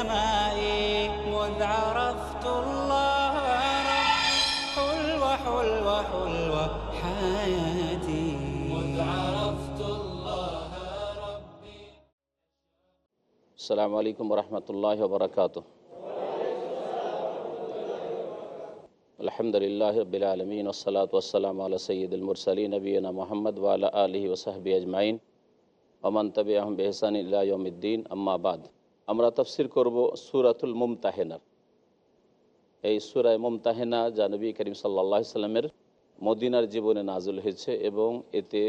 سمائي مذ عرفت الله رب حلوة حلوة حلوة حياتي. مذ عرفت الله ربي. السلام عليكم ورحمة الله وبركاته. الحمد لله رب العالمين والصلاة والسلام على سيد المرسلين نبينا محمد وعلى آله وصحبه أجمعين. ومن تبعهم بإحسان إلى يوم الدين أما بعد. আমরা তফসির করব সুরাতুল মুমতাহেনার এই সুরায় মুমতাহেনা যা নবী করিম সাল্লা সাল্লামের মদিনার জীবনে নাজুল হয়েছে এবং এতে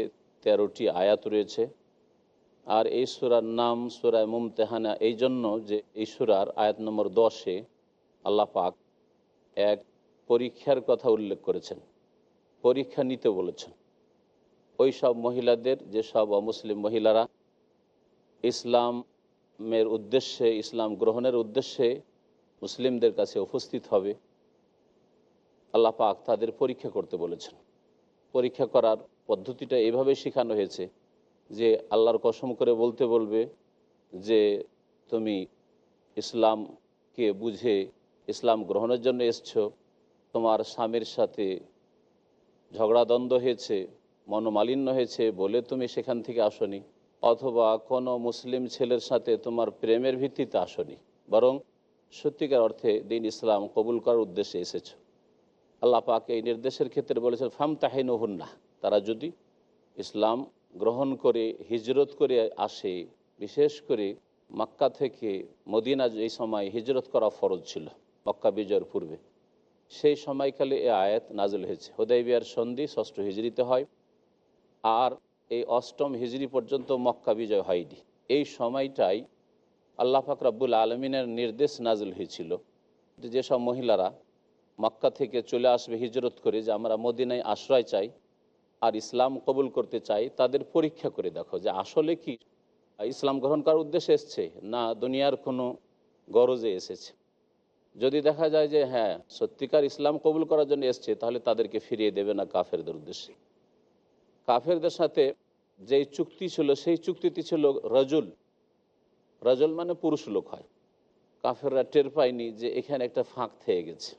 তেরোটি আয়াত রয়েছে। আর এই সুরার নাম সুরায় মুমতাহানা এই জন্য যে এই সুরার আয়াত নম্বর দশে আল্লাহ পাক এক পরীক্ষার কথা উল্লেখ করেছেন, পরীক্ষা নিতে বলেছেন। ওই সব মহিলাদের, যে সব অমুসলিম মহিলারা ইসলামের উদ্দেশ্যে, ইসলাম গ্রহণের উদ্দেশ্যে মুসলিমদের কাছে উপস্থিত হবে। আল্লাহ পাক তাদের পরীক্ষা করতে বলেছেন। পরীক্ষা করার পদ্ধতিটা এভাবে শেখানো হয়েছে যে আল্লাহর কসম করে বলতে বলবে যে তুমি ইসলামকে বুঝে ইসলাম গ্রহণের জন্য এসছো, তোমার স্বামীর সাথে ঝগড়া দ্বন্দ্ব হয়েছে, মনোমালিন্য হয়েছে বলে তুমি সেখান থেকে আসনি। অথবা কোনো মুসলিম ছেলের সাথে তোমার প্রেমের ভিত্তিতে আসনি, বরং সত্যিকার অর্থে দিন ইসলাম কবুল করার উদ্দেশ্যে এসেছ। আল্লাহ পাক এই নির্দেশের ক্ষেত্রে বলেছেন ফাম তাহিন না তারা যদি ইসলাম গ্রহণ করে, হিজরত করে আসে, বিশেষ করে মক্কা থেকে মদিনা এই সময় হিজরত করা ফরজ ছিল, মক্কা বিজয়ের পূর্বে, সেই সময়কালে এ আয়াত নাজল হয়েছে। হোদাইবিয়ার সন্ধি ষষ্ঠ হিজড়িতে হয়। আর এই অষ্টম হিজড়ি পর্যন্ত মক্কা বিজয় হয়নি। এই সময়টাই আল্লাহ রাব্বুল আলমিনের নির্দেশ নাজল হয়েছিল যে যেসব মহিলারা মক্কা থেকে চলে আসবে হিজরত করে যে আমরা মদিনায় আশ্রয় চাই আর ইসলাম কবুল করতে চাই, তাদের পরীক্ষা করে দেখো যে আসলে কি? ইসলাম গ্রহণ করার উদ্দেশ্যে এসছে না দুনিয়ার কোনো গরজে এসেছে? যদি দেখা যায় যে হ্যাঁ সত্যিকার ইসলাম কবুল করার জন্য এসছে, তাহলে তাদেরকে ফিরিয়ে দেবে না কাফেরদের উদ্দেশ্যে। কাফেরদের সাথে যেই চুক্তি ছিল, সেই চুক্তিটি ছিল রজুল। রজল মানে পুরুষ লোক হয়। কাফেররা টের পায়নি যে এখানে একটা ফাঁক থেকে গেছে।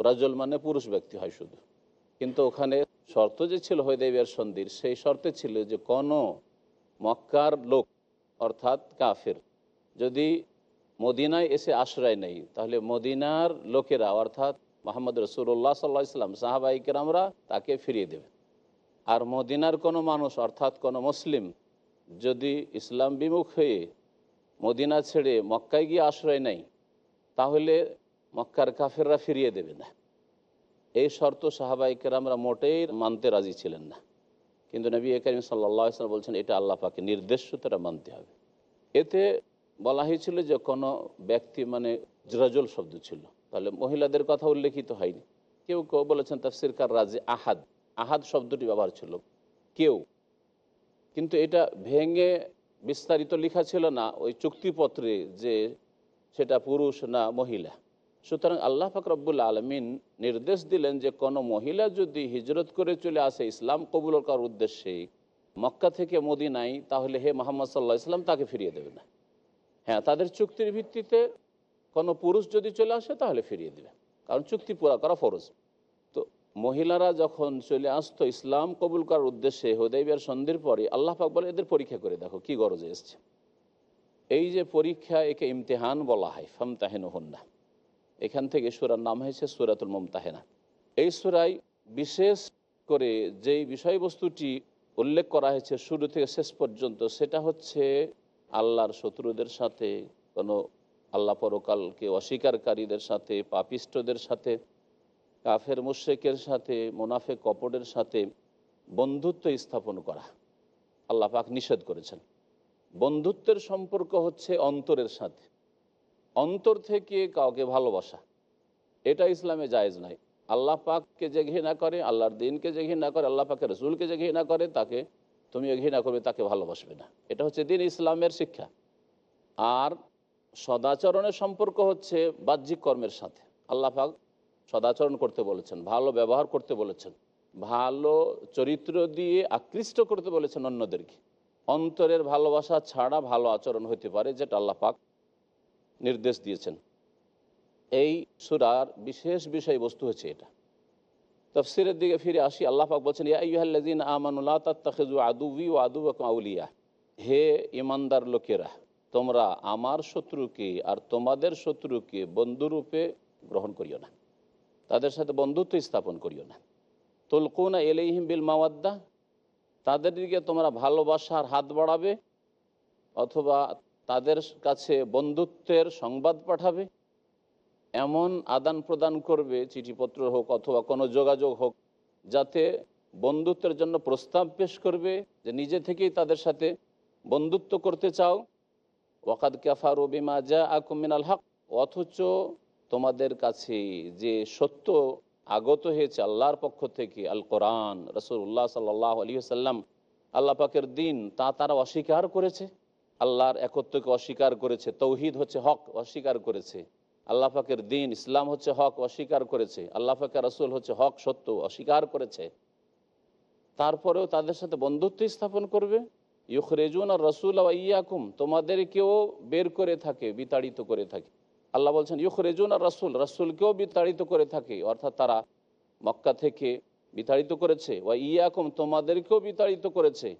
রাজল মানে পুরুষ ব্যক্তি হয় শুধু। কিন্তু ওখানে শর্ত যে ছিল হয়দেবের সন্ধির, সেই শর্তে ছিল যে কোনো মক্কার লোক, অর্থাৎ কাফের, যদি মদিনায় এসে আশ্রয় নেই তাহলে মদিনার লোকেরা, অর্থাৎ মোহাম্মদ রসুল্লাহ সাল্লাহ ইসলাম সাহাবাইকেরামরা তাকে ফিরিয়ে দেবে। আর মদিনার কোনো মানুষ, অর্থাৎ কোনো মুসলিম, যদি ইসলাম বিমুখ হয়ে মদিনা ছেড়ে মক্কায় গিয়ে আশ্রয় নেয়, তাহলে মক্কার কাফেররা ফিরিয়ে দেবে না। এই শর্ত সাহাবাইকের আমরা মোটেই মানতে রাজি ছিলেন না। কিন্তু নবী করিম সাল্লা ইসলাম বলছেন, এটা আল্লাহ পাকে নির্দেশ তারা মানতে হবে। এতে বলা হয়েছিল যে কোনো ব্যক্তি মানে জরাজল শব্দ ছিল। তাহলে মহিলাদের কথা উল্লেখিত হয়নি। কেউ কেউ বলেছেন, তাফসিরকার রাজে আহাদ। আহাদ শব্দটি ব্যবহার ছিল। কেউ। কিন্তু এটা ভেঙে বিস্তারিত লেখা ছিল না, ওই চুক্তিপত্রে যে সেটা পুরুষ না মহিলা। সুতরাং আল্লাহ ফাকরবুল আলমিন নির্দেশ দিলেন যে, কোনো মহিলা যদি হিজরত করে চলে আসে, ইসলাম কবুল করার উদ্দেশ্যে মক্কা থেকে মদিনাই তাহলে হে মোহাম্মদ সাল্লাহ ইসলাম তাকে ফিরিয়ে দেবে না। হ্যাঁ তাদের চুক্তির ভিত্তিতে কোনো পুরুষ যদি চলে আসে, তাহলে ফিরিয়ে দেবে। কারণ চুক্তি পুরা করা ফরজ। মহিলারা যখন চলে আসতো ইসলাম কবুল করার উদ্দেশ্যে হোদাইবিয়ার সন্ধির পরে, আল্লাহ পাক বলে, এদের পরীক্ষা করে দেখো, কি গরজে এসছে? এই যে পরীক্ষা, একে ইমতেহান বলা হয় ফাম তাহেন হন্না এখান থেকে সুরার নাম হয়েছে সুরাতুল মমতাহেনা। এই সুরাই বিশেষ করে যেই বিষয়বস্তুটি উল্লেখ করা হয়েছে শুরু থেকে শেষ পর্যন্ত, সেটা হচ্ছে আল্লাহর শত্রুদের সাথে, কোনো আল্লাহ পরকালকে অস্বীকারীদের সাথে পাপিষ্টদের সাথে কাফের মুশেকের সাথে মোনাফে কপটের সাথে বন্ধুত্ব স্থাপন করা। আল্লাহ পাক নিষেধ করেছেন। বন্ধুত্বের সম্পর্ক হচ্ছে অন্তরের সাথে। অন্তর থেকে কাউকে ভালোবাসা, এটা ইসলামে জায়েজ নাই। আল্লাহ পাককে যে ঘৃণা করে, আল্লাহর দিনকে যে ঘৃণা করে, আল্লাহ পাকের রসুলকে যে ঘৃণা করে, তাকে তুমিও ঘৃণা করবে, তাকে ভালোবাসবে না। এটা হচ্ছে দিন ইসলামের শিক্ষা। আর সদাচরণের সম্পর্ক হচ্ছে বাহ্যিক কর্মের সাথে। আল্লাহ পাক সদাচরণ করতে বলেছেন, ভালো ব্যবহার করতে বলেছেন, ভালো চরিত্র দিয়ে আকৃষ্ট করতে বলেছেন অন্যদেরকে। অন্তরের ভালোবাসা ছাড়া ভালো আচরণ হতে পারে, যেটা আল্লাহ পাক নির্দেশ দিয়েছেন। এই সুরার বিশেষ বিষয়বস্তু হচ্ছে এটা। তফসিরের দিকে ফিরে আসি, আল্লাহ পাক বলছেন ও আদু আউলিয়া। হে ইমানদার লোকেরা, তোমরা আমার শত্রুকে আর তোমাদের শত্রুকে বন্ধুরূপে গ্রহণ করিও না। তাদের সাথে বন্ধুত্ব স্থাপন করিও না। তুলকুনা এলেহিম বিল মাওয়াদ্দা, তাদের দিকে তোমরা ভালোবাসার হাত বাড়াবে অথবা তাদের কাছে বন্ধুত্বের সংবাদ পাঠাবে। এমন আদান প্রদান করবে, চিঠিপত্র হোক অথবা কোনো যোগাযোগ হোক, যাতে বন্ধুত্বের জন্য প্রস্তাব পেশ করবে যে নিজে থেকেই তাদের সাথে বন্ধুত্ব করতে চাও। ওয়াকাদ কাফারু বিমা যা আকুমিনাল হক, অথচ তোমাদের কাছে যে সত্য আগত হয়েছে আল্লাহর পক্ষ থেকে আল কোরআন রসুল্লাহ সাল্লাহ আলী সাল্লাম আল্লাহ পাকের দিন তা তারা অস্বীকার করেছে? আল্লাহর একত্রকে অস্বীকার করেছে, তৌহিদ হচ্ছে হক, অস্বীকার করেছে। আল্লাহ পাকের দিন ইসলাম হচ্ছে হক, অস্বীকার করেছে। আল্লাহ পাকের রসুল হচ্ছে হক, সত্য, অস্বীকার করেছে। তারপরেও তাদের সাথে বন্ধুত্ব স্থাপন করবে? ইউখরেজুন আর রসুল ইয়াকুম, তোমাদেরকেও বের করে থাকে, বিতাড়িত করে থাকে। আল্লাহ বলছেন, ইউখরেজুন আর রসুল রসুলকেও বিতাড়িত করে থাকে। অর্থাৎ তারা মক্কা থেকে বিতাড়িত করেছে। ওয়া ইয়াকুম তোমাদেরকেও বিতাড়িত করেছে।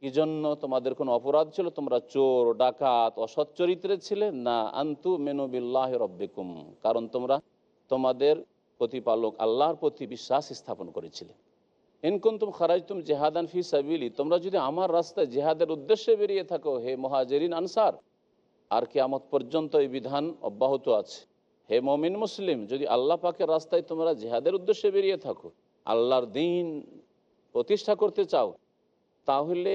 কি জন্য তোমাদের কোনো অপরাধ ছিল? তোমরা চোর, ডাকাত, অসৎ চরিত্রের ছিলে? না, আন্তু মেনবিল্লাহ রব্বিকুম। কারণ তোমরা তোমাদের প্রতিপালক আল্লাহর প্রতি বিশ্বাস স্থাপন করেছিলে। ইনকুন তুম খারাজ তুম জেহাদান ফি সাবিলি। তোমরা যদি আমার রাস্তায় জেহাদের উদ্দেশ্যে বেরিয়ে থাকো, হে মহাজেরিন, আনসার আর কেয়ামত পর্যন্ত এই বিধান অব্যাহত আছে। হে মমিন মুসলিম, যদি আল্লাহ পাকের রাস্তায় তোমরা জেহাদের উদ্দেশ্যে বেরিয়ে থাকো, আল্লাহর দিন প্রতিষ্ঠা করতে চাও, তাহলে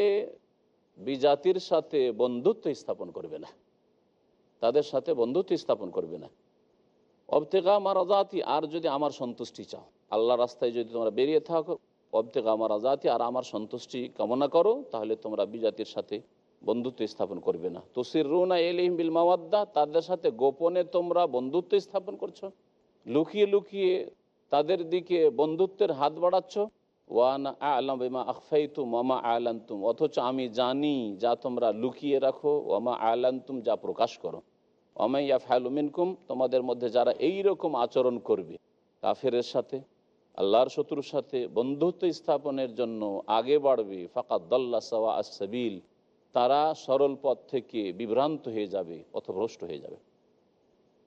বিজাতির সাথে বন্ধুত্ব স্থাপন করবে না। তাদের সাথে বন্ধুত্ব স্থাপন করবে না। অবতেগা আমার আজাতি আর যদি আমার সন্তুষ্টি চাও, আল্লাহ রাস্তায় যদি তোমরা বেরিয়ে থাকো, অবতেগা আমার আজাতি আর আমার সন্তুষ্টি কামনা করো, তাহলে তোমরা বিজাতির সাথে বন্ধুত্ব স্থাপন করবে না। তুসির রুনা এলিম বিল মাওয়াদ্দা, তাদের সাথে গোপনে তোমরা বন্ধুত্ব স্থাপন করছ। লুকিয়ে লুকিয়ে তাদের দিকে বন্ধুত্বের হাত বাড়াচ্ছ। ওয়ান আলম বেমা আখফাইতুম ওমা আলান্তুম, অথচ আমি জানি যা তোমরা লুকিয়ে রাখো ওমা আলান্তুম যা প্রকাশ করো। ওমাইয়া ফায়লুমিনকুম তোমাদের মধ্যে যারা এই রকম আচরণ করবে, কাফেরের সাথে, আল্লাহর শত্রুর সাথে বন্ধুত্ব স্থাপনের জন্য আগে বাড়বে। ফাকাত দল্লা সাওয়া আসাবিল তারা সরল পথ থেকে বিভ্রান্ত হয়ে যাবে পথভ্রষ্ট হয়ে যাবে।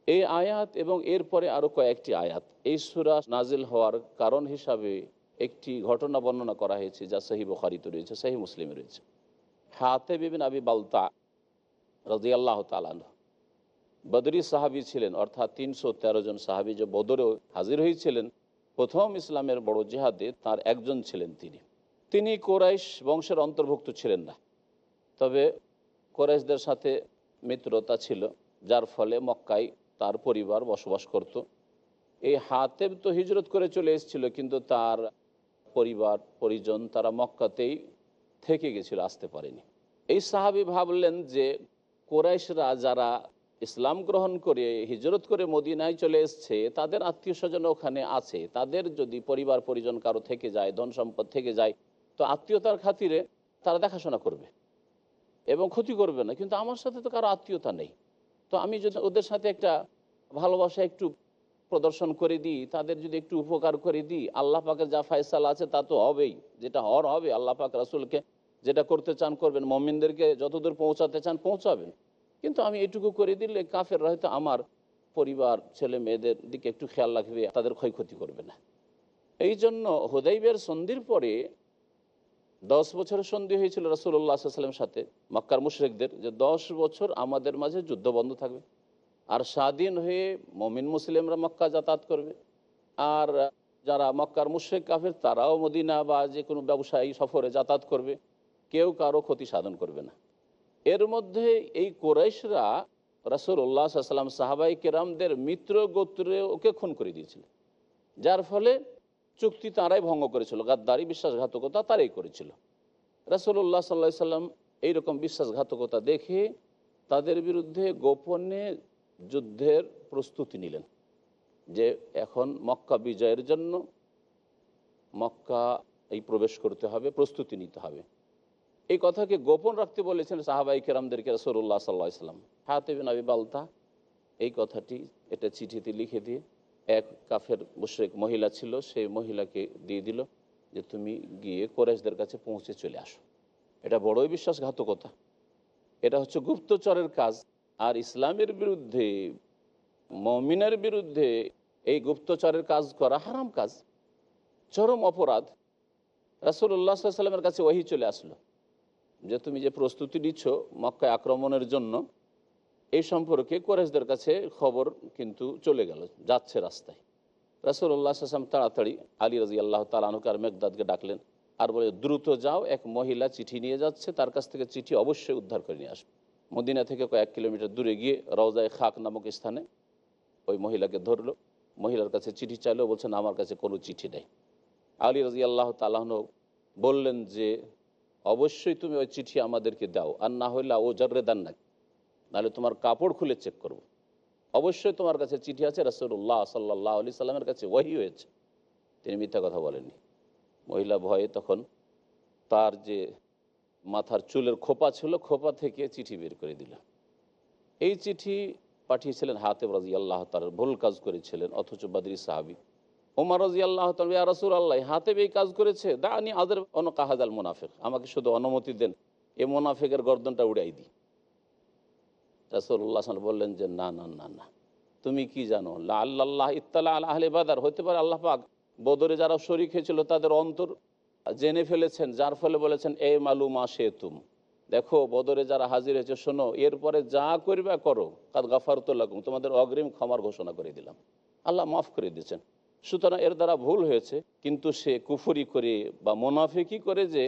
এই আয়াত এবং এরপরে আরও কয়েকটি আয়াত। এই সুরা নাজিল হওয়ার কারণ হিসাবে একটি ঘটনা বর্ণনা করা হয়েছে যা সহি বখারিতে রয়েছে সহি মুসলিমে রয়েছে। হাতে বিবিন আবি বালতা রাজি আল্লাহ তালান বদরি সাহাবি ছিলেন, অর্থাৎ তিনশো তেরো জন সাহাবি যে বদরেও হাজির হয়েছিলেন, প্রথম ইসলামের বড় জেহাদে তার একজন ছিলেন তিনি। তিনি কোরাইশ বংশের অন্তর্ভুক্ত ছিলেন না। তবে কোরাইশদের সাথে মিত্রতা ছিল, যার ফলে মক্কায় তার পরিবার বসবাস করত। এই হাতেব তো হিজরত করে চলে এসেছিল, কিন্তু তার পরিবার, পরিজন তারা মক্কাতেই থেকে গেছিল, আসতে পারেনি। এই সাহাবি ভাবলেন যে কোরাইশরা যারা ইসলাম গ্রহণ করে, হিজরত করে মদিনায় চলে এসছে, তাদের আত্মীয় স্বজন ওখানে আছে। তাদের যদি পরিবার, পরিজন কারও থেকে যায়, ধন সম্পদ থেকে যায়, তো আত্মীয়তার খাতিরে তারা দেখাশোনা করবে। এবং ক্ষতি করবে না, কিন্তু আমার সাথে তো কারও আত্মীয়তা নেই। তো আমি যদি ওদের সাথে একটা ভালোবাসা একটু প্রদর্শন করে দিই, তাদের যদি একটু উপকার করে দিই, আল্লাহ পাকের যা ফায়সালা আছে তা তো হবেই, যেটা হর হবে, আল্লাহ পাক রাসুলকে যেটা করতে চান করবেন, মমিনদেরকে যতদূর পৌঁছাতে চান পৌঁছাবেন। কিন্তু আমি এটুকু করে দিলে কাফের হয়তো আমার পরিবার, ছেলে মেয়েদের দিকে একটু খেয়াল রাখবে, তাদের ক্ষয়ক্ষতি করবে না। এই জন্য হুদাইবের সন্ধির পরে দশ বছরের সন্ধি হয়েছিল রসুল্লাহ সাল্লামের সাথে, মক্কার মুশরেকদের, যে দশ বছর আমাদের মাঝে যুদ্ধ বন্ধ থাকবে। আর স্বাধীন হয়ে মমিন মুসলিমরা মক্কা যাতায়াত করবে। আর যারা মক্কার মুশ্রেক কাফের, তারাও মদিনা বা যে কোনো ব্যবসায়ী সফরে যাতায়াত করবে। কেউ কারও ক্ষতি সাধন করবে না। এর মধ্যে এই কোরাইশরা রাসুল উল্লাহ সাল্লাম সাহাবাই কেরামদের মিত্র গোত্রে ওকে খুন করে দিয়েছিল। যার ফলে চুক্তি তারাই ভঙ্গ করেছিল, গাদ্দারি, বিশ্বাসঘাতকতা তারাই করেছিল। রাসুল্লাহ সাল্লাহ সাল্লাম এইরকম বিশ্বাসঘাতকতা দেখে তাদের বিরুদ্ধে গোপনে যুদ্ধের প্রস্তুতি নিলেন যে এখন মক্কা বিজয়ের জন্য মক্কা এই প্রবেশ করতে হবে, প্রস্তুতি নিতে হবে। এই কথাকে গোপন রাখতে বলেছেন সাহাবাই কেরামদেরকে রসুল্লাহ সাল্লাহ সাল্লাম। হাতেবিন আবি বালতা এই কথাটি, এটা চিঠিতে লিখে দিয়ে এক কাফের মুশ্রেক মহিলা ছিল, সেই মহিলাকে দিয়ে দিল যে তুমি গিয়ে কোরেশদের কাছে পৌঁছে চলে আসো। এটা বড়ই বিশ্বাসঘাতকতা। এটা হচ্ছে গুপ্তচরের কাজ। আর ইসলামের বিরুদ্ধে, মমিনের বিরুদ্ধে এই গুপ্তচরের কাজ করা হারাম কাজ। চরম অপরাধ। রাসুল্লাহ সাল্লামের কাছে ওহি চলে আসলো যে তুমি যে প্রস্তুতি নিচ্ছ মক্কায় আক্রমণের জন্য এই সম্পর্কে কোরেশদের কাছে খবর কিন্তু চলে গেল, যাচ্ছে রাস্তায়। রাসুল্লাহ আসলাম তাড়াতাড়ি আলী রাজি আল্লাহ তালানুকে আর মেঘদাদকে ডাকলেন আর বলে, দ্রুত যাও, এক মহিলা চিঠি নিয়ে যাচ্ছে, তার কাছ থেকে চিঠি অবশ্যই উদ্ধার করে নিয়ে আসবে। মদিনা থেকে কয়েক কিলোমিটার দূরে গিয়ে রওজায় খাক নামক স্থানে ওই মহিলাকে ধরলো। মহিলার কাছে চিঠি চাইলেও বলছেন আমার কাছে কোনো চিঠি নেই। আলী রাজি আল্লাহ তালাহন বললেন যে, অবশ্যই তুমি ওই চিঠি আমাদেরকে দাও, আর না হইলে ও জর্রে দান না নাহলে তোমার কাপড় খুলে চেক করব। অবশ্যই তোমার কাছে চিঠি আছে রাসুল্লাহ সাল্লাহ আলি সাল্লামের কাছে ওয়াহি হয়েছে। তিনি মিথ্যা কথা বলেননি। মহিলা ভয়ে তখন তার যে মাথার চুলের খোপা ছিল, খোপা থেকে চিঠি বের করে দিল। এই চিঠি পাঠিয়েছিলেন হাতে রাজি আল্লাহ তার ভুল কাজ করেছিলেন, অথচ বাদরি সাহাবি। ওমর রাজি আল্লাহ রাসুল আল্লাহ হাতে এই কাজ করেছে দা আনি আদের অন কাহাজাল মুনাফেক, আমাকে শুধু অনুমতি দেন, এ মোনাফেকের গর্দনটা উড়াই দিই। রাসুল্লাহ বললেন যে, না না না না। তুমি কি জানো? আল্লাহ ইত্তালা আল্লাহ আহলে বাদার। হতে পারে আল্লাহ পাক। বদরে যারা শরিক হয়েছিল, তাদের অন্তর জেনে ফেলেছেন, যার ফলে বলেছেন, এ মালুমা সে তুম দেখো, বদরে যারা হাজির হয়েছে, শোনো, এরপরে যা করবে করো, কাদ গাফারতুল্লাহ তোমাদের অগ্রিম ক্ষমার ঘোষণা করে দিলাম। আল্লাহ মাফ করে দিয়েছেন। সুতরাং এর দ্বারা ভুল হয়েছে, কিন্তু সে কুফুরি করে বা মোনাফিকি করে যে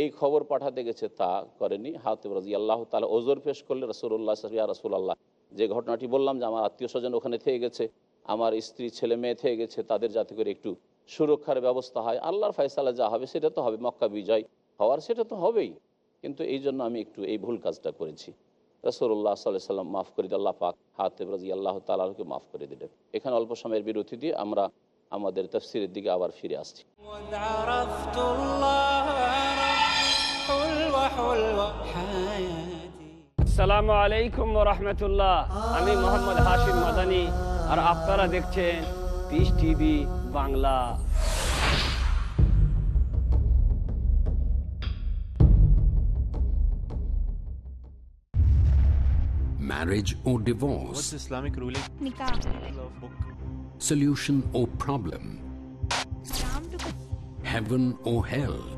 এই খবর পাঠাতে গেছে তা করেনি হাতে রাজি আল্লাহ তালা ওজোর পেশ করলে রসুল্লাহ সাহিয়া রসুল্লাহ যে ঘটনাটি বললাম যে আমার আত্মীয় স্বজন ওখানে থেকে গেছে, আমার স্ত্রী, ছেলে, মেয়ে থেকে গেছে, তাদের যাতে করে একটু সুরক্ষার ব্যবস্থা হয়, আল্লাহর ফয়সালা যা হবে সেটা তো হবে, মক্কা বিজয় হওয়ার সেটা তো হবেই। কিন্তু এই জন্য আমি একটু এই ভুল কাজটা করেছি। রসুল্লাহ সাল্লাহ সাল্লাম মাফ করে আল্লাহ পাক হাতে রাজি আল্লাহ তালাহকে মাফ করে দিলেন। এখানে অল্প সময়ের বিরতি দিয়ে আমরা আমাদের তফসিরের দিকে আবার ফিরে আসছি। আসসালামু আলাইকুম রহমতুল্লাহ আমি মোহাম্মদ হাশিম মাদানি আর আপনারা দেখছেন peace TV Bangla Marriage or divorce? What's Islamic ruling? nikah Solution or problem? Heaven or hell?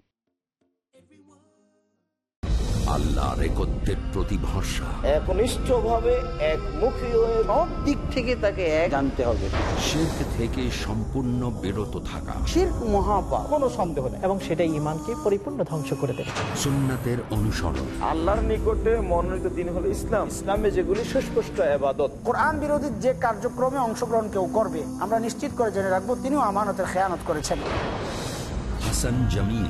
আল্লাহ রেকত্বের প্রতি ভরসা একমুখী হয়ে সব দিক থেকে তাকে এক জানতে হবে। শির্ক থেকে সম্পূর্ণ বিরত থাকা। শির্ক মহাপাপ। কোনো সন্দেহ নেই। এবং সেটা ইমানকে পরিপূর্ণ ধ্বংস করে সুন্নাতের অনুসরণ। আল্লাহর নিকটে মনোনীত দিন হলো ইসলাম। ইসলামে যেগুলি সুস্পষ্ট আবাদত কোরআন বিরোধী যে কার্যক্রমে অংশগ্রহণ কেউ করবে আমরা নিশ্চিত করে জেনে রাখব তিনিও আমানতের খেয়ানত করেছেন। Hasan Jamil.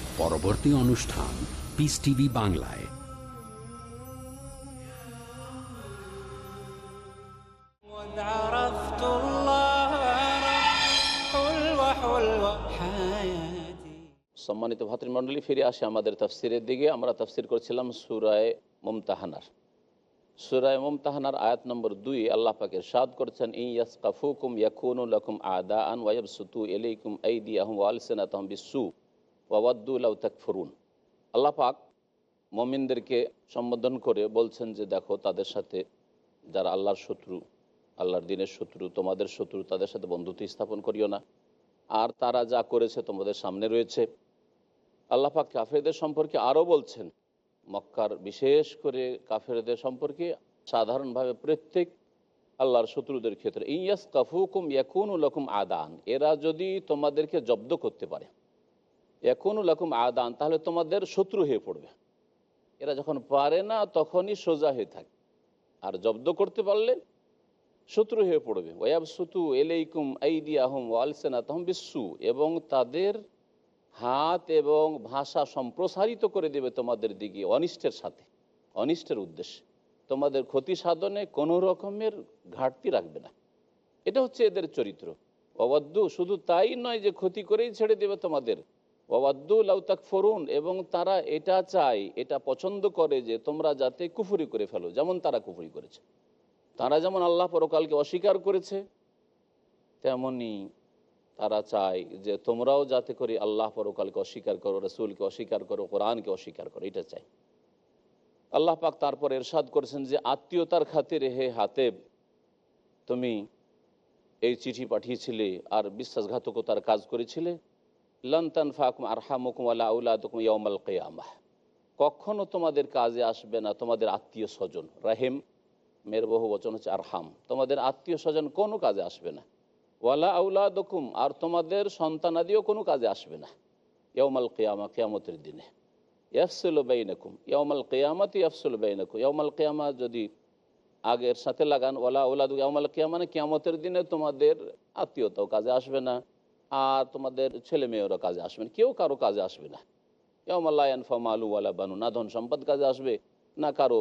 পরবর্তী অনুষ্ঠান পিস টিভি বাংলায়। সম্মানিত ভাতৃমণ্ডলী, ফিরে আসে আমাদের তফসিরের দিকে। আমরা তফসির করছিলাম সুরায় মমতাহানার। সুরায় মমতাহানার আয়াত নম্বর দুই আল্লাহ পাকে সাদ করছেন ইয়াসকাফুকুম ইয়াকুনুল লকুম আদা আন ওয়াইব সুতু এলিকুম আইদি আহম আলসেনাত বিসু ওয়াদ্দুল্লাহ তাকফরুন। আল্লাহ পাক মমিনদেরকে সম্বোধন করে বলছেন যে, দেখো, তাদের সাথে যারা আল্লাহর শত্রু, আল্লাহর দিনের শত্রু, তোমাদের শত্রু তাদের সাথে বন্ধুত্ব স্থাপন করিও না। আর তারা যা করেছে তোমাদের সামনে রয়েছে। আল্লাহ পাক কাফেরদের সম্পর্কে আরও বলছেন, মক্কার বিশেষ করে কাফেরদের সম্পর্কে সাধারণভাবে প্রত্যেক আল্লাহর শত্রুদের ক্ষেত্রে ইয়াস কাফুকুম ইয়াকুন লকুম আদান এরা যদি তোমাদেরকে জব্দ করতে পারে। ইয়াকুন লকুম আদান, তাহলে তোমাদের শত্রু হয়ে পড়বে। এরা যখন পারে না, তখনই সোজা হয়ে থাকে। আর জব্দ করতে পারলে শত্রু হয়ে পড়বে। ওয়াব সুতু এলাইকুম আইদি আহম ওয়ালসেনা তহম বিশ্বু এবং তাদের হাত এবং ভাষা সম্প্রসারিত করে দেবে তোমাদের দিকে অনিষ্টের সাথে, অনিষ্টের উদ্দেশ্যে। তোমাদের ক্ষতি সাধনে কোনো রকমের ঘাটতি রাখবে না। এটা হচ্ছে এদের চরিত্র। অবাদ্দু শুধু তাই নয় যে ক্ষতি করেই ছেড়ে দেবে তোমাদের। লাউতাক ফরুন এবং তারা এটা চায়, এটা পছন্দ করে যে তোমরা যাতে কুফুরি করে ফেলো, যেমন তারা কুফুরি করেছে। তারা যেমন আল্লাহ পরকালকে অস্বীকার করেছে, তেমনি তারা চায় যে তোমরাও যাতে করে আল্লাহ পরকালকে অস্বীকার করো, রসুলকে অস্বীকার করো, কোরআনকে অস্বীকার করো, এটা চাই আল্লাহ পাক তারপর এরশাদ করেছেন যে আত্মীয়তার খাতিরে হে হাতেব, তুমি এই চিঠি পাঠিয়েছিলে আর বিশ্বাসঘাতকতার কাজ করেছিলে লন্তান ফাকুম কখনো তোমাদের কাজে আসবে না তোমাদের আত্মীয় স্বজন। রাহেম মের বহু বচন হচ্ছে আরহাম। তোমাদের আত্মীয় স্বজন কোনো কাজে আসবে না। ওয়ালা আউলাদকুম, আর তোমাদের সন্তানাদিও কোনো কাজে আসবে না। ইয়মাল কেয়ামা, কেয়ামতের দিনে। ইয়াফসুল বেইনকুম ইয়মাল কেয়ামাত ইয়াফসুল বেইনকুম ইয়মাল কেয়ামা, যদি আগের সাথে লাগান ওলা ওলাদু ইয়ামাল কেয়ামা মানে কেয়ামতের দিনে তোমাদের আত্মীয়তাও কাজে আসবে না। আর তোমাদের ছেলে মেয়েরও কাজে আসবে না, কেউ কারও কাজে আসবে না। ইয়মাল্লায়ন ফামালু ওয়ালা বানু না ধন সম্পদ কাজে আসবে, না কারও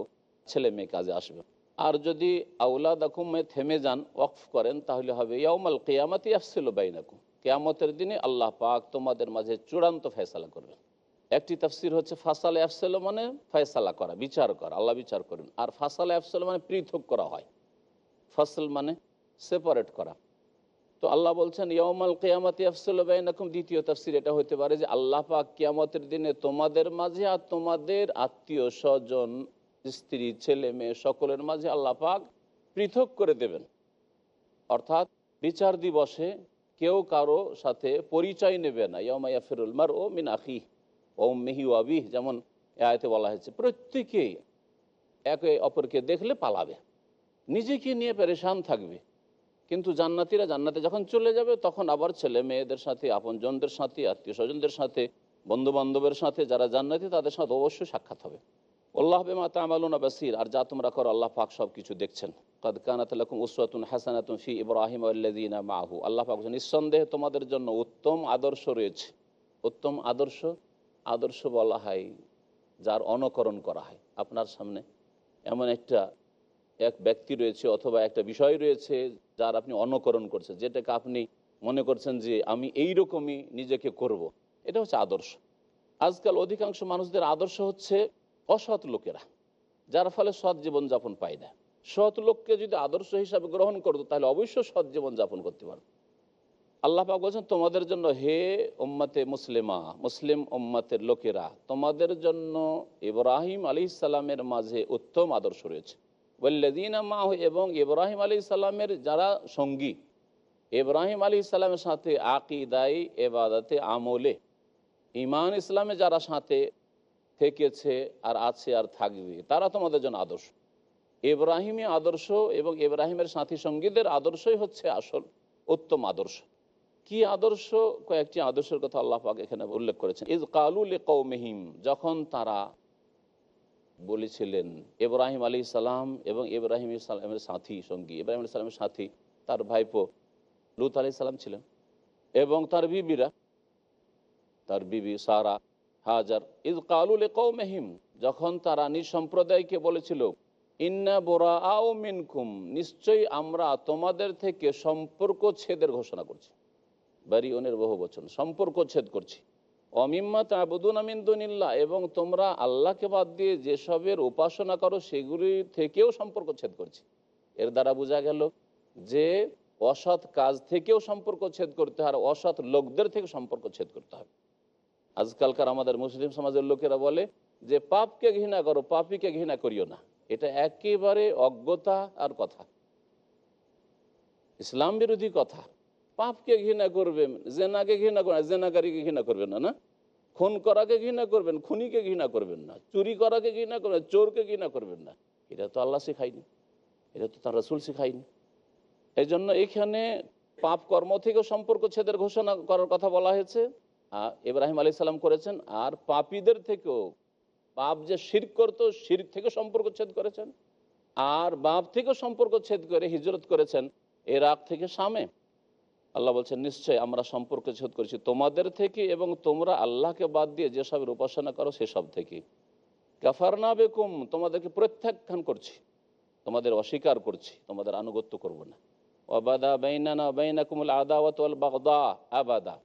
ছেলে মেয়ে কাজে আসবে। আর যদি আউলাদ আকুমে থেমে যান, ওয়াকফ করেন, তাহলে হবে ইয়ামাল কেয়ামাতি আফসিল বাইনাকুম। কেয়ামতের দিনে আল্লাহ পাক তোমাদের মাঝে চূড়ান্ত ফেসলা করবেন। একটি তাফসির হচ্ছে ফাসালে আফসেল মানে ফয়সালা করা, বিচার করা, আল্লাহ বিচার করেন আর ফাসালে আফসেল মানে পৃথক করা হয়। ফসল মানে সেপারেট করা। তো আল্লাহ বলছেন ইয়মাল কেয়ামতি আফসুল বাইনাকুম। দ্বিতীয় তাফসির এটা হতে পারে যে আল্লাহ পাক কিয়ামতের দিনে তোমাদের মাঝে আর তোমাদের আত্মীয় স্বজন, স্ত্রী, ছেলে, মেয়ে সকলের মাঝে আল্লাহ পাক পৃথক করে দেবেন। অর্থাৎ বিচার দিবসে কেউ কারও সাথে পরিচয় নেবে না। ইয়মাইয়া ফিরুল মার ও মিন আখি ও মেহি ও আবিহ, যেমন আয়তে বলা হয়েছে, প্রত্যেকেই একে অপরকে দেখলে পালাবে, নিজেকে নিয়ে পেরেশান থাকবে। কিন্তু জান্নাতিরা জান্নাতে যখন চলে যাবে, তখন আবার ছেলে মেয়েদের সাথে, আপনজনদের সাথে আত্মীয় স্বজনদের সাথে বন্ধু বান্ধবের সাথে, যারা জান্নাতি তাদের সাথে অবশ্যই সাক্ষাৎ হবে। আল্লাহ বেমা তামালুনা বাসির, আর যা তোমরা করো, আল্লাহ পাক সব কিছু দেখছেন। কদ কানাত লাকুম উসওয়াতুন হাসানাতুন ফি ইব্রাহিম আল্লাযিনা মাহু। আল্লাহ পাক নিঃসন্দেহে তোমাদের জন্য উত্তম আদর্শ রয়েছে। উত্তম আদর্শ আদর্শ বলা হয়, যার অনুকরণ করা হয়। আপনার সামনে এমন একটা এক ব্যক্তি রয়েছে অথবা একটা বিষয় রয়েছে যার আপনি অনুকরণ করছেন, যেটাকে আপনি মনে করছেন যে আমি এই রকমই নিজেকে করব। এটা হচ্ছে আদর্শ। আজকাল অধিকাংশ মানুষদের আদর্শ হচ্ছে অসৎ লোকেরা, যার ফলে সৎ জীবনযাপন পায় না। সৎ লোককে যদি আদর্শ হিসাবে গ্রহণ করতো, তাহলে অবশ্যই সৎ জীবনযাপন করতে পারবে আল্লাহ পাক বলছেন, তোমাদের জন্য হে উম্মতে মুসলিমা, মুসলিম ওম্মাতের লোকেরা, তোমাদের জন্য ইব্রাহিম আলী ইসাল্লামের মাঝে উত্তম আদর্শ রয়েছে। ওয়াল্লাদিনা মাহ এবং ইব্রাহিম আলী ইসাল্লামের যারা সঙ্গী, ইব্রাহিম আলী ইসাল্লামের সাথে আকিদাই এবাদাতে, আমলে ইমান ইসলামে যারা সাথে থেকেছে আর আছে আর থাকবে, তারা তোমাদের জন্য আদর্শ। ইব্রাহিমী আদর্শ এবং ইব্রাহিমের সাথী সঙ্গীদের আদর্শই হচ্ছে আসল, উত্তম আদর্শ। কি আদর্শ? কয়েকটি আদর্শের কথা আল্লাহ পাক এখানে উল্লেখ করেছেন। ইজ কালুল কৌমেহিম যখন তারা বলেছিলেন, ইব্রাহিম আলী সালাম এবং ইব্রাহিম সালামের সাথী, সঙ্গী, ইব্রাহিম আলী সালামের সাথী, তার ভাইপো লুত আলি সালাম ছিলেন এবং তার বিবিরা, তার বিবি সারা হাজার। ইদ কালুল কৌমেহিম যখন তারা নিজ সম্প্রদায়কে বলেছিল, ইন্না বোরা আও মিনকুম, নিশ্চয়ই আমরা তোমাদের থেকে সম্পর্ক ছেদের ঘোষণা করছি। বারিয়নের বহু বচন সম্পর্ক ছেদ করছি। অমিম্মা তাবুদুন আমিন্দুনিল্লাহ এবং তোমরা আল্লাহকে বাদ দিয়ে যেসবের উপাসনা করো সেগুলি থেকেও সম্পর্ক ছেদ করছি। এর দ্বারা বোঝা গেল যে অসৎ কাজ থেকেও সম্পর্ক ছেদ করতে হয়, আর অসৎ লোকদের থেকে সম্পর্ক ছেদ করতে হবে আজকালকার আমাদের মুসলিম সমাজের লোকেরা বলে যে, পাপকে ঘৃণা করো, পাপিকে ঘৃণা করিও না। এটা একেবারে অজ্ঞতা আর কথা। ইসলাম বিরোধী কথা। পাপকে ঘৃণা করবেন, জেনাকে ঘৃণা করবেন জেনাকারীকে ঘৃণা করবেন না না? খুন করাকে ঘৃণা করবেন, খুনিকে ঘৃণা করবেন না, চুরি করাকে ঘৃণা করবেন, চোরকে ঘৃণা করবেন না। এটা তো আল্লাহ শেখায়নি, এটা তো তার রসুল শেখায়নি। এই জন্য এখানে পাপ কর্ম থেকেও সম্পর্ক ছেদের ঘোষণা করার কথা বলা হয়েছে, আর ইব্রাহিম আলী সাল্লাম করেছেন, আর পাপীদের থেকেও, পাপ যে শির করতো শির থেকে সম্পর্ক ছেদ করেছেন, আর বাপ থেকেও সম্পর্ক ছেদ করে হিজরত করেছেন, এরাক থেকে সামে। আল্লাহ বলছেন নিশ্চয় আমরা সম্পর্ক ছেদ করেছি। তোমাদের থেকে এবং তোমরা আল্লাহকে বাদ দিয়ে যেসবের উপাসনা করো সেসব থেকে। কাফার না বেকুম, তোমাদেরকে প্রত্যাখ্যান করছি। তোমাদের অস্বীকার করছি, তোমাদের আনুগত্য করব না। অবাদা বাইনানা বাইনা কুমুল আদাওয়াত বাগদা আবাদা।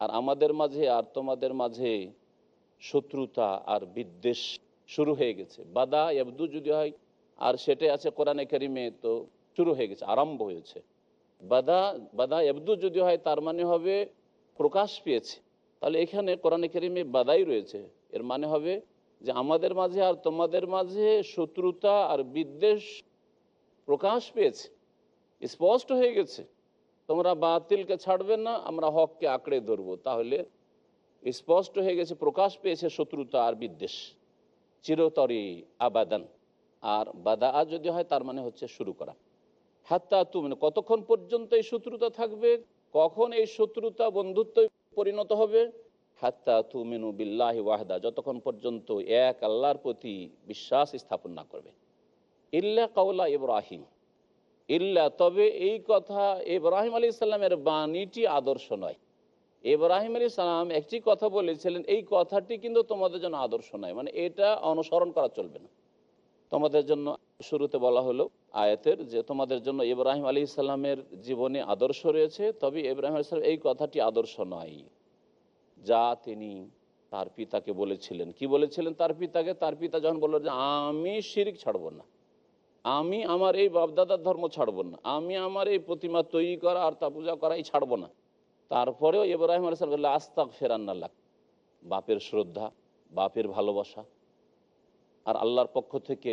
আর আমাদের মাঝে আর তোমাদের মাঝে শত্রুতা আর বিদ্বেষ শুরু হয়ে গেছে। বাদা এবদু যদি হয়, আর সেটাই আছে কোরআনে কারিমে, তো শুরু হয়ে গেছে, আরম্ভ হয়েছে। বাদা বাদা এবদু যদি হয়, তার মানে হবে প্রকাশ পেয়েছে। তাহলে এখানে কোরআনে কারিমে বাদাই রয়েছে। এর মানে হবে যে আমাদের মাঝে আর তোমাদের মাঝে শত্রুতা আর বিদ্বেষ প্রকাশ পেয়েছে। স্পষ্ট হয়ে গেছে। তোমরা বাতিলকে ছাড়বে না, আমরা হককে আঁকড়ে ধরবো। তাহলে স্পষ্ট হয়ে গেছে, প্রকাশ পেয়েছে শত্রুতা আর বিদ্বেষ। চিরতরে আবাদান। আর বাদা যদি হয়, তার মানে হচ্ছে শুরু করা। হাত্তা তুমি কতক্ষণ পর্যন্ত এই শত্রুতা থাকবে? কখন এই শত্রুতা বন্ধুত্ব পরিণত হবে? হাত্তা তুমিনু বিল্লাহ ওয়াহদা, যতক্ষণ পর্যন্ত এক আল্লাহর প্রতি বিশ্বাস স্থাপন না করবে। ইল্লা কাউলা ইব্রাহিম। ইল্লা, তবে এই কথা ইব্রাহিম আলী ইসলামের বাণীটি আদর্শ নয়। ইব্রাহিম আলী সালাম একটি কথা বলেছিলেন, এই কথাটি কিন্তু তোমাদের জন্য আদর্শ নয়। মানে এটা অনুসরণ করা চলবে না। তোমাদের জন্য শুরুতে বলা হলো আয়াতের যে তোমাদের জন্য ইব্রাহিম আলী ইসলামের জীবনে আদর্শ রয়েছে, তবে ইব্রাহিম আলী সালাম এই কথাটি আদর্শ নয়। যা তিনি তার পিতাকে বলেছিলেন। কি বলেছিলেন তার পিতাকে? তার পিতা যখন বলল যে, আমি শিরিক ছাড়বো না। আমি আমার এই বাপদাদার ধর্ম ছাড়ব না। আমি আমার এই প্রতিমা তৈরি করা আর তা পূজা করাই ছাড়বো না। তারপরেও ইব্রাহিম আলাইসালাম বলল আস্তাক ফেরান্নাল্লাহ বাপের শ্রদ্ধা, বাপের ভালোবাসা আর আল্লাহর পক্ষ থেকে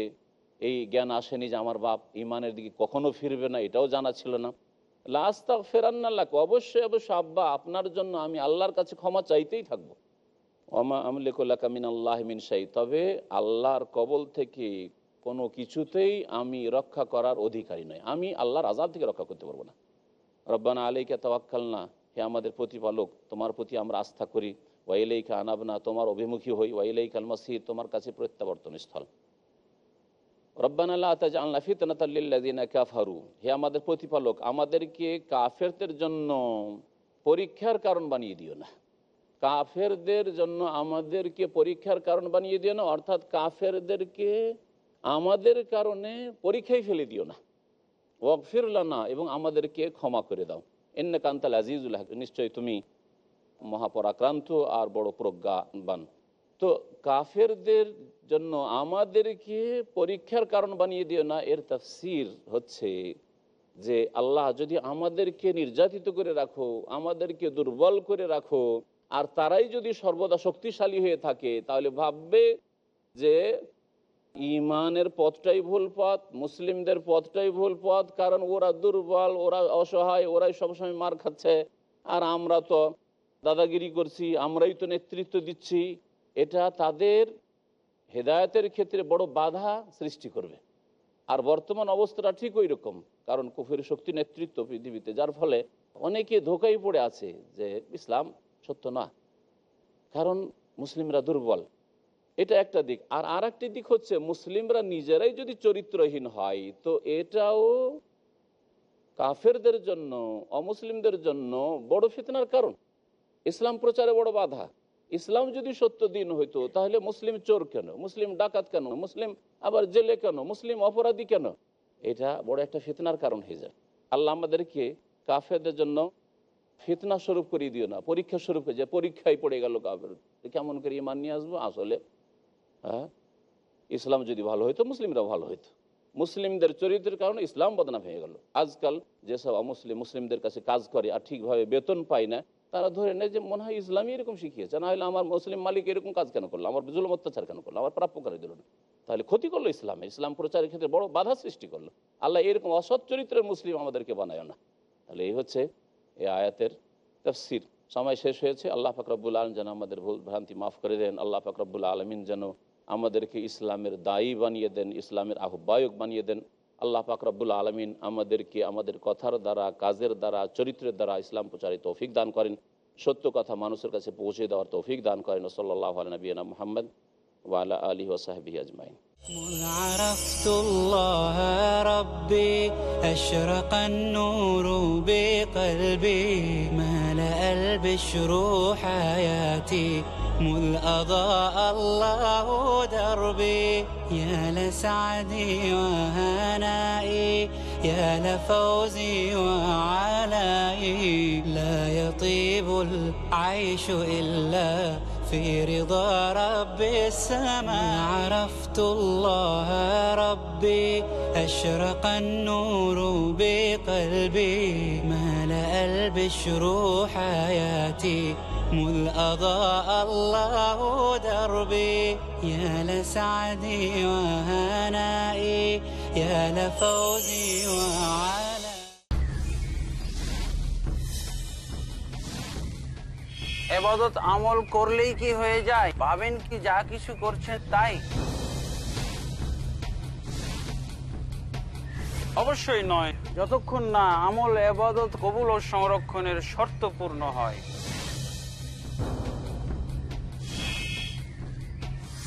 এই জ্ঞান আসেনি যে আমার বাপ ইমানের দিকে কখনো ফিরবে না, এটাও জানা ছিল না। লাস্তাক ফেরান্নাল্লাহ অবশ্যই অবশ্যই, আব্বা, আপনার জন্য আমি আল্লাহর কাছে ক্ষমা চাইতেই থাকব। ওমা আমলিকুল্লাহ কামিন আল্লাহ মিন সাই তবে আল্লাহর কবল থেকে কোনো কিছুতেই আমি রক্ষা করার অধিকারী নয় আমি আল্লাহর আজাদ থেকে রক্ষা করতে পারব না। রব্বানা আলাইকে তওয়াক্কাল না হে আমাদের প্রতিপালক, তোমার প্রতি আমরা আস্থা করি। ওয়াইলাইকা আনাবনা, তোমার অভিমুখী হই ওয়াইলাইক আল মসিদ তোমার কাছে প্রত্যাবর্তন স্থল। রব্বান আল্লাহ তাজআলনা ফিতনাতাল লিল্লাযিনা কাফারু। হে আমাদের প্রতিপালক, আমাদেরকে কাফেরদের জন্য পরীক্ষার কারণ বানিয়ে দিও না। কাফেরদের জন্য আমাদেরকে পরীক্ষার কারণ বানিয়ে দিও না, অর্থাৎ কাফেরদেরকে আমাদের কারণে পরীক্ষায় ফেলে দিও না। ওয়াকফিরলানা এবং আমাদেরকে ক্ষমা করে দাও। এন্না কান্তাল আজিজুল হক নিশ্চয়ই তুমি মহাপরাক্রান্ত আর বড় প্রজ্ঞাবান। তো কাফেরদের জন্য আমাদেরকে পরীক্ষার কারণ বানিয়ে দিও না, এর তাফসির হচ্ছে যে আল্লাহ যদি আমাদেরকে নির্যাতিত করে রাখো, আমাদেরকে দুর্বল করে রাখো, আর তারাই যদি সর্বদা শক্তিশালী হয়ে থাকে, তাহলে ভাববে যে ইমানের পথটাই ভুল পথ, মুসলিমদের পথটাই ভুল পথ, কারণ ওরা দুর্বল, ওরা অসহায়, ওরাই সবসময় মার খাচ্ছে। আর আমরা তো দাদাগিরি করছি, আমরাই তো নেতৃত্ব দিচ্ছি, এটা তাদের হেদায়তের ক্ষেত্রে বড় বাধা সৃষ্টি করবে। আর বর্তমান অবস্থাটা ঠিক ওই রকম, কারণ কুফের শক্তি নেতৃত্ব পৃথিবীতে, যার ফলে অনেকে ধোকাই পড়ে আছে যে ইসলাম সত্য না। কারণ মুসলিমরা দুর্বল। এটা একটা দিক। আর আর একটি দিক হচ্ছে, মুসলিমরা নিজেরাই যদি চরিত্রহীন হয়, তো এটাও কাফেরদের জন্য, অমুসলিমদের জন্য বড় ফিতনার কারণ। ইসলাম প্রচারে বড় বাধা। ইসলাম যদি সত্য দিন হইতো, তাহলে মুসলিম চোর কেন? মুসলিম ডাকাত কেন? মুসলিম আবার জেলে কেন? মুসলিম অপরাধী কেন? এটা বড় একটা ফিতনার কারণ হয়ে যায়। আল্লাহ আমাদেরকে কাফেরদের জন্য ফিতনা স্বরূপ করিয়ে দিও না, পরীক্ষা স্বরূপ হয়ে যায় পরীক্ষায় পড়ে গেল কাফের। কেমন করে ইমান নিয়ে আসব আসলে হ্যাঁ? ইসলাম যদি ভালো হইতো মুসলিমরা ভালো হইতো। মুসলিমদের চরিত্রের কারণে ইসলাম বদনাম হয়ে গেল। আজকাল যেসব অমুসলিম মুসলিমদের কাছে কাজ করে আর ঠিকভাবে বেতন পায় না তারা ধরে নেয় যে মনে হয় ইসলামই এরকম শিখিয়েছে, না হলে আমার মুসলিম মালিক এরকম কাজ কেন করল? আমার জুলুম অত্যাচার কেন করল? আমার প্রাপ্য করে দিল না তাহলে ক্ষতি করল ইসলামে। ইসলাম প্রচারের ক্ষেত্রে বড় বাধা সৃষ্টি করল। আল্লাহ এরকম অসৎ চরিত্রের মুসলিম আমাদেরকে বানায় না। তাহলে এই হচ্ছে এই আয়াতের তফসির। সময় শেষ হয়েছে। আল্লাহ ফাকরাবুল আলম যেন আমাদের ভুল ভ্রান্তি মাফ করে দেন। আল্লাহ ফাকরাবুল আলমিন যেন আমাদেরকে ইসলামের দায়ী বানিয়ে দেন, ইসলামের আহ্বায়ক বানিয়ে দেন। আল্লাহ ফাকরাবুল আলমিন আমাদেরকে আমাদের কথার দ্বারা কাজের দ্বারা চরিত্রের দ্বারা ইসলাম প্রচারে তৌফিক দান করেন সত্য কথা মানুষের কাছে পৌঁছে দেওয়ার তৌফিক দান করেন সাল্লাহ নবীনা মোহাম্মদ ওয়ালা আলী ওসাহাবি আজমাইন مذ عرفت الله ربي أشرق النور بقلبي ملأ البشر حياتي مذ أضاء الله دربي. يا لسعدي وهنائي يا لفوزي وعلائي. لا يطيب العيش إلا في رضا رب السماء. عرفت الله ربي أشرق النور بقلبي. ملأ البشر حياتي. مذ أضاء الله دربي يا لسعدي وهنائي يا لفوزي وعلائي এবাদত আমল করলেই কি হয়ে যায় ভাবেন কি যা কিছু করছেন তাই অবশ্যই নয় যতক্ষণ না আমল এবাদত কবুল ও সংরক্ষণের শর্ত পূর্ণ হয়